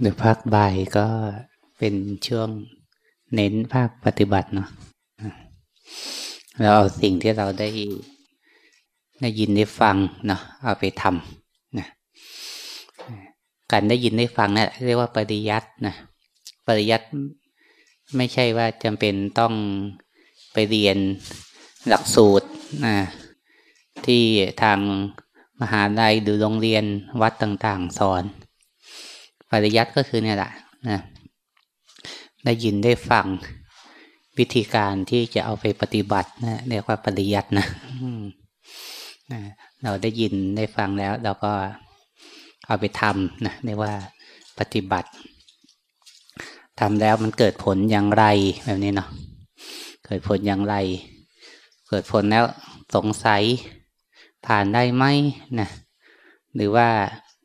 หรือภาคบ่ายก็เป็นช่วงเน้นภาคปฏิบัติเนาะเราเอาสิ่งที่เราได้ได้ยินได้ฟังเนาะเอาไปทำนะการได้ยินได้ฟังนะั่เรียกว่าปริยัตินะปริยัติไม่ใช่ว่าจำเป็นต้องไปเรียนหลักสูตรนะที่ทางมหาลัยหรือโรงเรียนวัดต่าง ๆ สอน ปริยัติก็คือเนี่ยแหละนะได้ยินได้ฟังวิธีการที่จะเอาไปปฏิบัตินะเรียกว่าปริยัตินะเราได้ยินได้ฟังแล้ว เราก็เอาไปทำนะเรียกว่าปฏิบัติทำแล้วมันเกิดผลอย่างไรแบบนี้เนาะเกิดผลอย่างไร เกิดผลแล้วสงสัยผ่านได้ไหมนะหรือว่า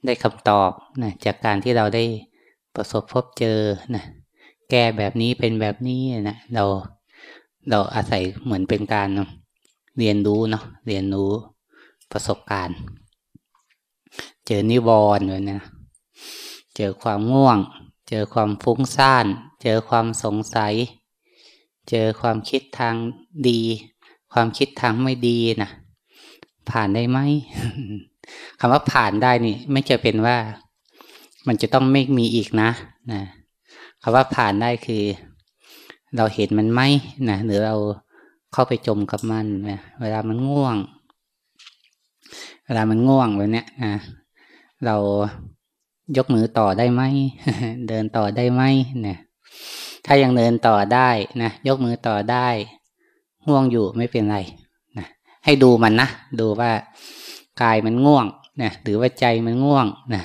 ได้คำตอบนะจากการที่เราได้ประสบพบเจอนะแก้แบบนี้เป็นแบบนี้นะเราเราอาศัยเหมือนเป็นการเรียนรู้เนาะเรียนรู้ประสบการณ์ เจอนิวรณ์เลยนะเจอความง่วง เจอความฟุ้งซ่าน เจอความสงสัย เจอความคิดทางดี ความคิดทางไม่ดีนะผ่านได้ไหม คำว่าผ่านได้นี่ไม่จะเป็นว่า มันจะต้องไม่มีอีกนะนะคำว่าผ่านได้คือ เราเห็นมันไหมนะหรือเราเข้าไปจมกับมันนะเวลามันง่วง เวลามันง่วงแบบเนี้ยนะเรายกมือต่อได้ไหมเดินต่อได้ไหมเนี่ยถ้ายังเดินต่อได้นะยกมือต่อได้ ง่วงอยู่ไม่เป็นไรนะให้ดูมันนะดูว่า กายมันง่วงนะหรือว่าใจมันง่วงนะ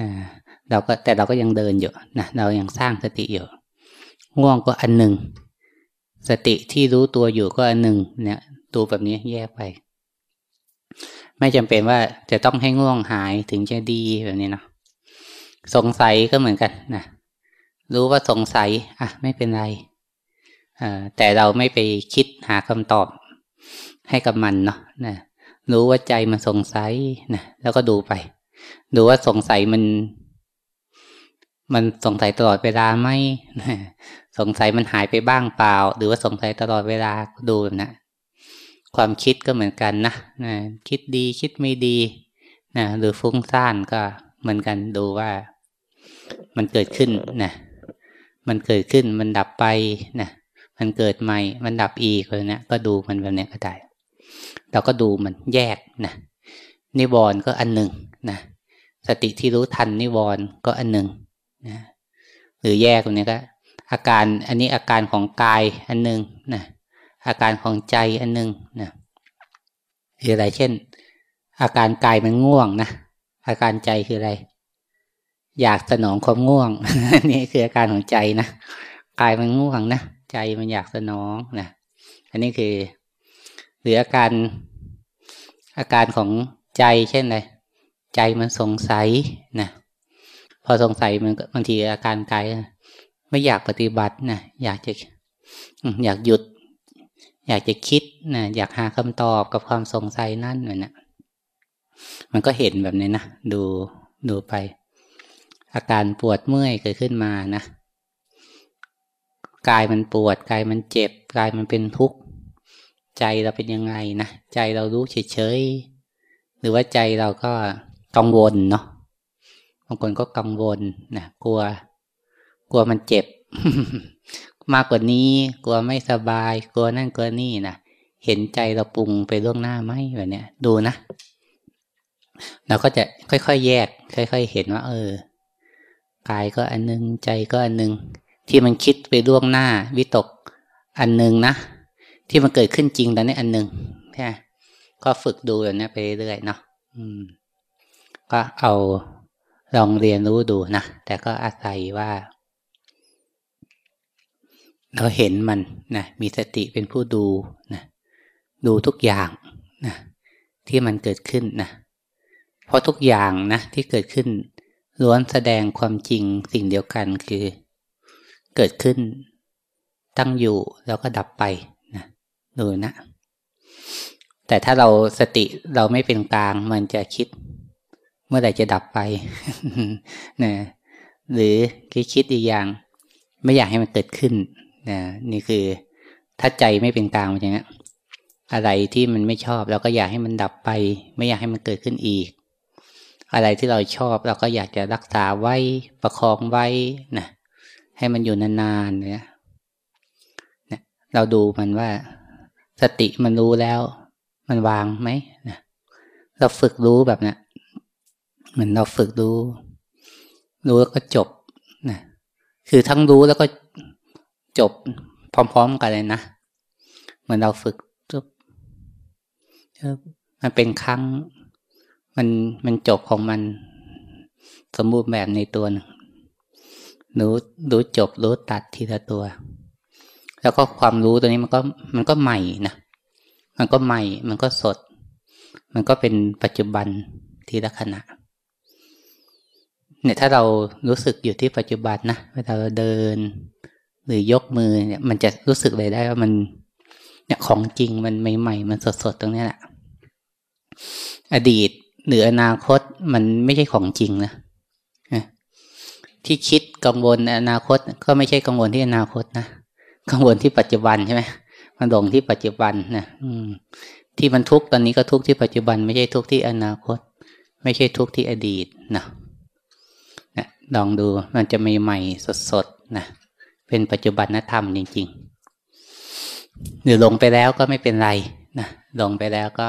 นะเราก็แต่เราก็ยังเดินอยู่นะเรายังสร้างสติอยู่ ง่วงก็อันหนึ่ง สติที่รู้ตัวอยู่ก็อันหนึ่งเนี่ยดูแบบนี้แยกไป ไม่จำเป็นว่าจะต้องให้ง่วงหายถึงจะดีแบบนี้เนาะสงสัยก็เหมือนกันนะรู้ว่าสงสัย อะ ไม่เป็นไรแต่เราไม่ไปคิดหาคำตอบให้กับมันเนาะนะ รู้ว่าใจมันสงสัยนะแล้วก็ดูไป ดูว่าสงสัยมัน มันสงสัยตลอดเวลาไหมสงสัยมันหายไปบ้างเปล่า หรือว่าสงสัยตลอดเวลาดูนะความคิดก็เหมือนกันนะนะคิดดีคิดไม่ดีนะหรือฟุ้งซ่านก็เหมือนกันดูว่ามันเกิดขึ้นนะมันเกิดขึ้นมันดับไปนะมันเกิดใหม่ มันดับอีกเลยเนะก็ดูมันแบบนี้ก็ได้ เราก็ดูมันแยกนะนิวรณ์ก็อันหนึ่งนะสติที่รู้ทันนิวรณ์ก็อันหนึ่งนะหรือแยกตรงนี้ก็ อาการอันนี้อาการของกายอันหนึ่งนะอาการของใจอันหนึ่งนะหรืออะไรเช่น อาการกายมันง่วงนะอาการใจคืออะไร อยากสนองความง่วงนี่คืออาการของใจนะกายมันง่วงนะใจมันอยากสนองนะอันนี้คือ หรืออาการอาการของใจเช่นไรใจมันสงสัยนะพอสงสัยมันบางทีอาการกายไม่อยากปฏิบัตินะอยากจะอยากหยุด อยากจะคิดนะอยากหาคำตอบกับความสงสัยนั่นเหมือนนะมันก็เห็นแบบนี้นะดูดูไป อาการปวดเมื่อยเกิดขึ้นมานะกายมันปวดกายมันเจ็บกายมันเป็นทุกข์ ใจเราเป็นยังไงนะใจเรารู้เฉยๆหรือว่าใจเราก็กังวลเนาะบางคนก็กังวลนะกลัว กลัวมันเจ็บ มากกว่านี้ กลัวไม่สบาย กลัวนั่นกลัวนี่นะเห็นใจเราปรุงไปล่วงหน้าไหมแบบเนี้ยดูนะเราก็จะค่อยๆแยก ค่อย ๆ เห็นว่า เออกายก็อันนึง ใจก็อันนึง ที่มันคิดไปล่วงหน้า วิตกอันนึงนะ ที่มันเกิดขึ้นจริงตอนนี้อันหนึ่งใช่ก็ฝึกดูอย่างนี้ไปเรื่อยเนาะก็เอาลองเรียนรู้ดูนะแต่ก็อาศัยว่า เราเห็นมันนะมีสติเป็นผู้ดูนะดูทุกอย่างนะที่มันเกิดขึ้นนะเพราะทุกอย่างนะที่เกิดขึ้นล้วนแสดงความจริงสิ่งเดียวกันคือ เกิดขึ้น ตั้งอยู่แล้วก็ดับไป ดูนะแต่ถ้าเราสติเราไม่เป็นกลางมันจะคิด เมื่อไหร่จะดับไปนะหรือคิดคิดอีกอย่าง ไม่อยากให้มันเกิดขึ้นนะนี่คือถ้าใจไม่เป็นกลางอย่างนี้อะไรที่มันไม่ชอบ เราก็อยากให้มันดับไป ไม่อยากให้มันเกิดขึ้นอีก อะไรที่เราชอบเราก็อยากจะรักษาไว้ประคองไว้นะให้มันอยู่นานๆเนี่ยเราดูมันว่า สติมันรู้แล้ว มันวางไหมนะเราฝึกรู้แบบนี้เหมือนเราฝึกรู้ รู้แล้วก็จบนะคือทั้งรู้แล้วก็จบพร้อม ๆ กันเลยนะเหมือนเราฝึกมันเป็นครั้ง มันมันจบของมันสมบูรณ์แบบในตัวนึงรู้รู้จบรู้ตัดทีละตัว แล้วก็ความรู้ตัวนี้มันก็มันก็ใหม่นะมันก็ใหม่ มันก็สด มันก็เป็นปัจจุบันทีละขณะเนี่ยถ้าเรารู้สึกอยู่ที่ปัจจุบันนะเวลาเราเดิน หรือยกมือเนี่ยมันจะรู้สึกเลยได้ว่ามันเนี่ยของจริงมันใหม่ ๆ มันสดๆตรงนี้แหละ อดีตหรืออนาคตมันไม่ใช่ของจริงนะที่คิดกังวลอนาคตก็ไม่ใช่กังวลที่อนาคตนะ กังวลที่ปัจจุบันใช่ไหมมันหลงที่ปัจจุบันนะอืม ที่มันทุกข์ตอนนี้ก็ทุกข์ที่ปัจจุบัน ไม่ใช่ทุกข์ที่อนาคต ไม่ใช่ทุกข์ที่อดีตนะนะลองดูมันจะใหม่สดๆนะเป็นปัจจุบันธรรมจริงๆหรือลงไปแล้วก็ไม่เป็นไรนะลงไปแล้วก็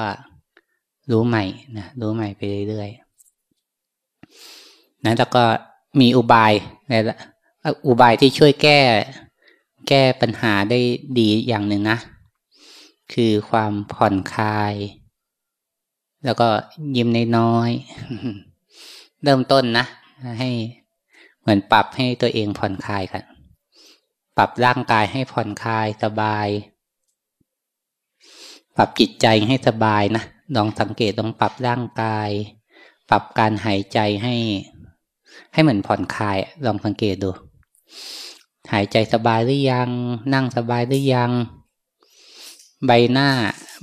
รู้ใหม่นะรู้ใหม่ไปเรื่อยๆนะแล้วก็มีอุบายในอุบายที่ช่วยแก้ แก้ปัญหาได้ดีอย่างหนึ่งนะ คือความผ่อนคลาย แล้วก็ยิ้มน้อยๆเริ่มต้นนะ ให้เหมือนปรับให้ตัวเองผ่อนคลายกันปรับร่างกายให้ผ่อนคลายสบาย ปรับจิตใจให้สบายนะลองสังเกตลองปรับร่างกาย ปรับการหายใจให้ ให้เหมือนผ่อนคลาย ลองสังเกตดู หายใจสบายหรือยัง นั่งสบายหรือยัง ใบหน้า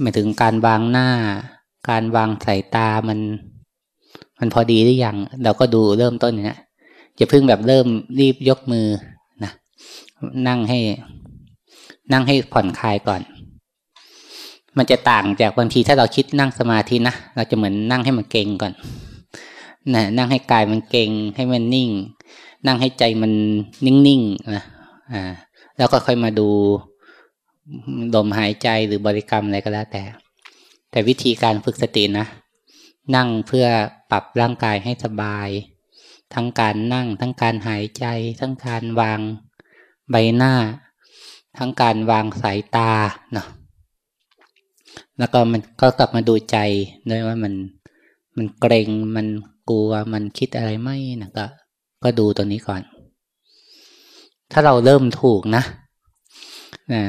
หมายถึงการวางหน้า การวางสายตามัน มันพอดีหรือยัง เราก็ดูเริ่มต้นเนี่ยจะพึ่งแบบเริ่มรีบยกมือนะนั่งให้ นั่งให้ผ่อนคลายก่อน มันจะต่างจากบางทีถ้าเราคิดนั่งสมาธินะเราจะเหมือนนั่งให้มันเก่งก่อนนะนั่งให้กายมันเก่งให้มันนิ่ง นั่งให้ใจมันนิ่งๆนะ อ่าแล้วก็ค่อยมาดูลมหายใจหรือบริกรรมอะไรก็แล้วแต่ แต่วิธีการฝึกสตินะ นั่งเพื่อปรับร่างกายให้สบาย ทั้งการนั่ง ทั้งการหายใจ ทั้งการวางใบหน้า ทั้งการวางสายตาเนาะแล้วก็มันก็กลับมาดูใจด้วยว่ามันมันเกรงมันกลัวมันคิดอะไรไม่นะก็ ก็ดูตัวนี้ก่อน ถ้าเราเริ่มถูกนะนะ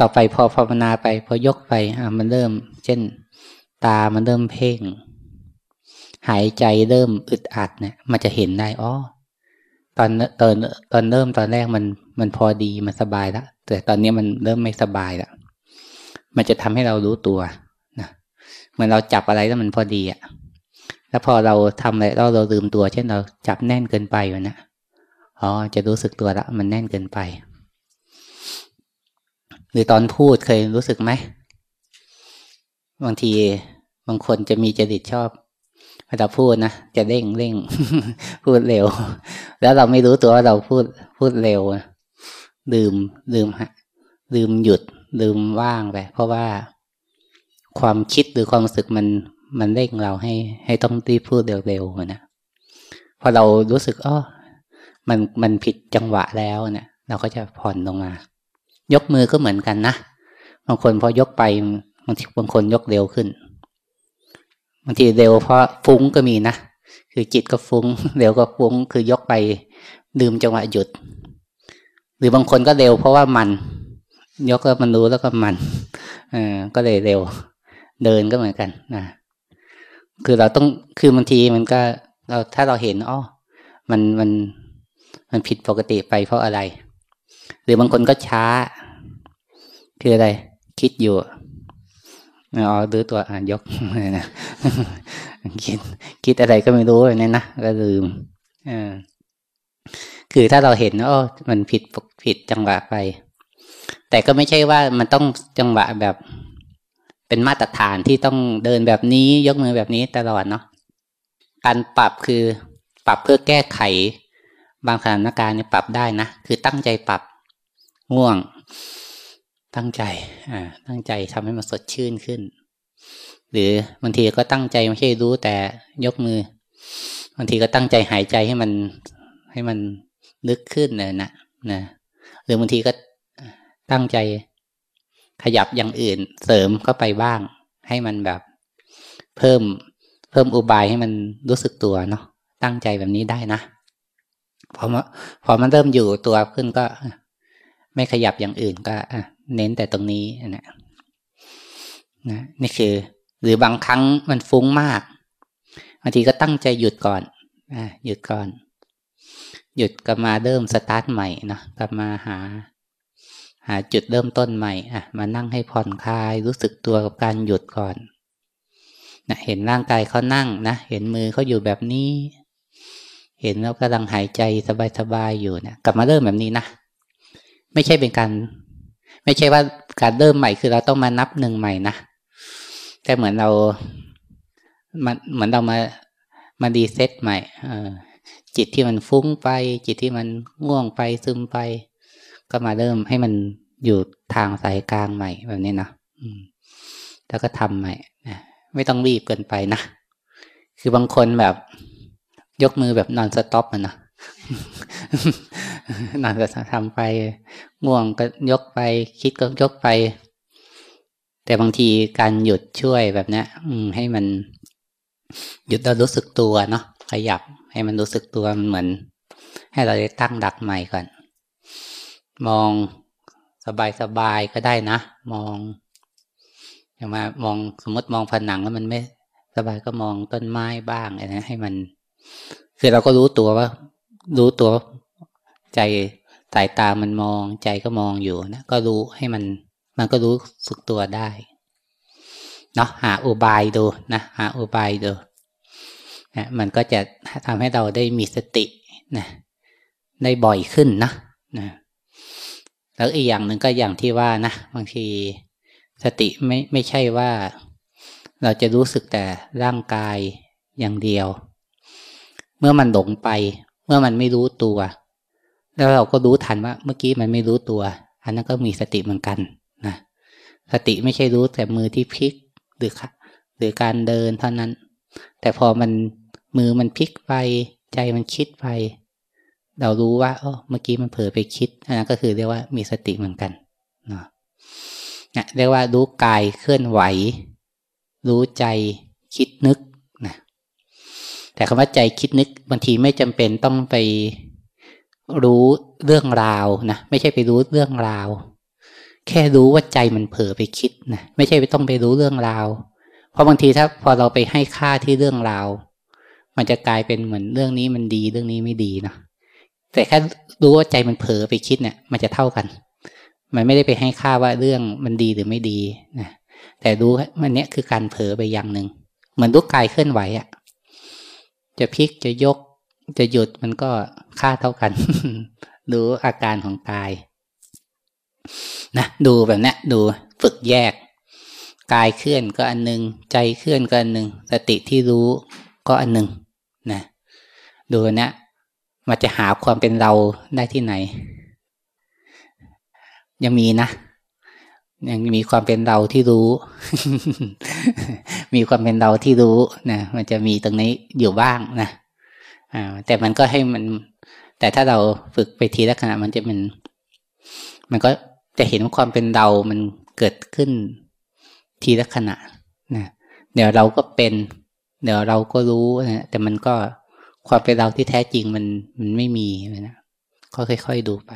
ต่อไปพอภาวนาไปพอยกไปอะมันเริ่ม เช่น ตามันเริ่มเพ่ง หายใจเริ่มอึดอัดเนี่ย มันจะเห็นได้อ๋อตอนตอนตอนเริ่มตอนแรกมันมันพอดีมันสบายแล้วแต่ตอนนี้มันเริ่มไม่สบายแล้วมันจะทำให้เรารู้ตัวนะเหมือนเราจับอะไรแล้วมันพอดีอะแล้วพอเราทำอะไรเราเราลืมตัว เช่นเราจับแน่นเกินไปอยู่นะ อ๋อจะรู้สึกตัวละ มันแน่นเกินไป หรือตอนพูดเคยรู้สึกไหม บางทีบางคนจะมีจริตชอบเวลาพูดนะจะเร่งเร่งพูดเร็ว แล้วเราไม่รู้ตัวว่าเราพูดพูดเร็วลืมลืมฮะลืมหยุดลืมว่างไปเพราะว่าความคิดหรือความรู้สึกมันมันเร่งเราให้ ให้ต้องรีบพูดเร็วๆนะพอเรารู้สึกอ๋อ มันมันผิดจังหวะแล้วเนะี่ย เราก็จะผ่อนลงมา ยกมือก็เหมือนกันนะบางคนพอยกไปบางทีบางคนยกเร็วขึ้นบางทีเร็วเพราะฟุ้งก็มีนะคือจิตก็ฟุ้งเร็วก็ฟุ้ง คือยกไปลืมจังหวะหยุด หรือบางคนก็เร็วเพราะว่ามัน ยกแล้วมันรู้แล้วก็มันเออก็เลยเร็ว เดินก็เหมือนกันนะคือเราต้องคือบางทีมันก็เราถ้าเราเห็นอ๋อมันมัน มันผิดปกติไปเพราะอะไร หรือบางคนก็ช้า คืออะไร คิดอยู่อ๋อดื้อตัวอ่านยกนะคิดคิดอะไรก็ไม่รู้เนี่ยนะก็ลืมอคือถ้าเราเห็นว่ามันผิดผิดจังหวะไป แต่ก็ไม่ใช่ว่ามันต้องจังหวะแบบ เป็นมาตรฐานที่ต้องเดินแบบนี้ยกมือแบบนี้ตลอดเนาะการปรับคือปรับเพื่อแก้ไข บางสถานการณ์เนี่ยปรับได้นะ คือตั้งใจปรับง่วง ตั้งใจอ่าตั้งใจทำให้มันสดชื่นขึ้น หรือบางทีก็ตั้งใจไม่ใช่รู้แต่ยกมือบางทีก็ตั้งใจหายใจให้มันให้มันลึกขึ้นเลยนะนะหรือบางทีก็ตั้งใจขยับอย่างอื่นเสริมเข้าไปบ้าง ให้มันแบบ เพิ่มเพิ่มอุบายให้มันรู้สึกตัวเนาะตั้งใจแบบนี้ได้นะ พอมาพอมันเริ่มอยู่ตัวขึ้นก็ ไม่ขยับอย่างอื่นก็เน้นแต่ตรงนี้นะนะนี่คือ หรือบางครั้งมันฟุ้งมากบางทีก็ตั้งใจหยุดก่อนอหยุดก่อน หยุดกลับมาเริ่มสตาร์ทใหม่นะกลับมาหา หาจุดเริ่มต้นใหม่อะมานั่งให้ผ่อนคลายรู้สึกตัวกับการหยุดก่อนนะเห็นร่างกายเขานั่งนะเห็นมือเขาอยู่แบบนี้ เห็นแล้วกำลังหายใจสบายๆอยู่เนะกลับมาเริ่มแบบนี้นะไม่ใช่เป็นการ ไม่ใช่ว่าการเริ่มใหม่คือเราต้องมานับหนึ่งใหม่นะแต่เหมือนเรามันเหมือนเรามามาดีเซตใหม่เออจิตที่มันฟุ้งไป จิตที่มันง่วงไปซึมไป ก็มาเริ่มให้มันอยู่ทางสายกลางใหม่แบบนี้นะอืมแล้วก็ทำใหม่ไม่ต้องรีบเกินไปนะคือบางคนแบบ ยกมือแบบนอนสต็อปมันนะนอนก็ทำไปง่วงก็ยกไป คิดก็ยกไป แต่บางทีการหยุดช่วยแบบนี้อืให้มันหยุดแล้วรู้สึกตัวเนาะขยับให้มันรู้สึกตัวมันเหมือน ให้เราได้ตั้งดักใหม่ก่อน มองสบายๆก็ได้นะ มองอย่างมามองสมมติมองผนังแล้วมันไม่สบายก็มองต้นไม้บ้างอะไรนะให้มัน คือเราก็รู้ตัวว่า รู้ตัวใจสายตามันมอง ใจก็มองอยู่นะก็รู้ให้มัน มันก็รู้สึกตัวได้เนาะหาอุบายดูนะหาอุบายดูนะมันก็จะทำให้เราได้มีสตินะได้บ่อยขึ้นนะนะแล้วอีกอย่างหนึ่งก็อย่างที่ว่านะบางทีสติไม่ไม่ใช่ว่า เราจะรู้สึกแต่ร่างกายอย่างเดียว เมื่อมันหลงไป เมื่อมันไม่รู้ตัว แล้วเราก็รู้ทันว่า เมื่อกี้มันไม่รู้ตัว อันนั้นก็มีสติเหมือนกันนะสติไม่ใช่รู้แต่มือที่พลิกหรือหรือการเดินเท่านั้น แต่พอมันมือมันพลิกไป ใจมันคิดไป เรารู้ว่าเออเมื่อกี้มันเผลอไปคิดอันนั้นก็คือเรียกว่ามีสติเหมือนกันเนาะเรียกว่ารู้กายเคลื่อนไหว รู้ใจคิดนึก แต่คำว่าใจคิดนึกบางทีไม่จำเป็นต้องไปรู้เรื่องราวนะไม่ใช่ไปรู้เรื่องราว แค่รู้ว่าใจมันเผลอไปคิดนะไม่ใช่ไปต้องไปรู้เรื่องราว เพราะบางทีถ้าพอเราไปให้ค่าที่เรื่องราว มันจะกลายเป็นเหมือนเรื่องนี้มันดีเรื่องนี้ไม่ดีนะแต่แค่รู้ว่าใจมันเผลอไปคิดเนี่ยมันจะเท่ากัน มันไม่ได้ไปให้ค่าว่าเรื่องมันดีหรือไม่ดีนะแต่รู้มันเนี้ยคือการเผลอไปอย่างหนึ่งเหมือนรู้กายเคลื่อนไหวอะ่ะ จะพลิกจะยก จะหยุดมันก็ค่าเท่ากัน ดูอาการของกาย นะดูแบบนี้ดูฝึกแยก กายเคลื่อนก็อันนึงใจเคลื่อนก็อันนึงสติที่รู้ก็อันนึงนะดูนี้มันจะหาความเป็นเราได้ที่ไหน ยังมีนะยังมีความเป็นเราที่รู้ มีความเป็นเราที่รู้นะมันจะมีตรงนี้อยู่บ้างนะอ่าแต่มันก็ให้มัน แต่ถ้าเราฝึกไปทีละขณะมันจะมัน มันก็จะเห็นความเป็นเรามันเกิดขึ้นทีละขณะนะเดี๋ยวเราก็เป็น เดี๋ยวเราก็รู้นะแต่มันก็ความเป็นเราที่แท้จริงมันมันไม่มีนะก็ค่อย ๆดูไป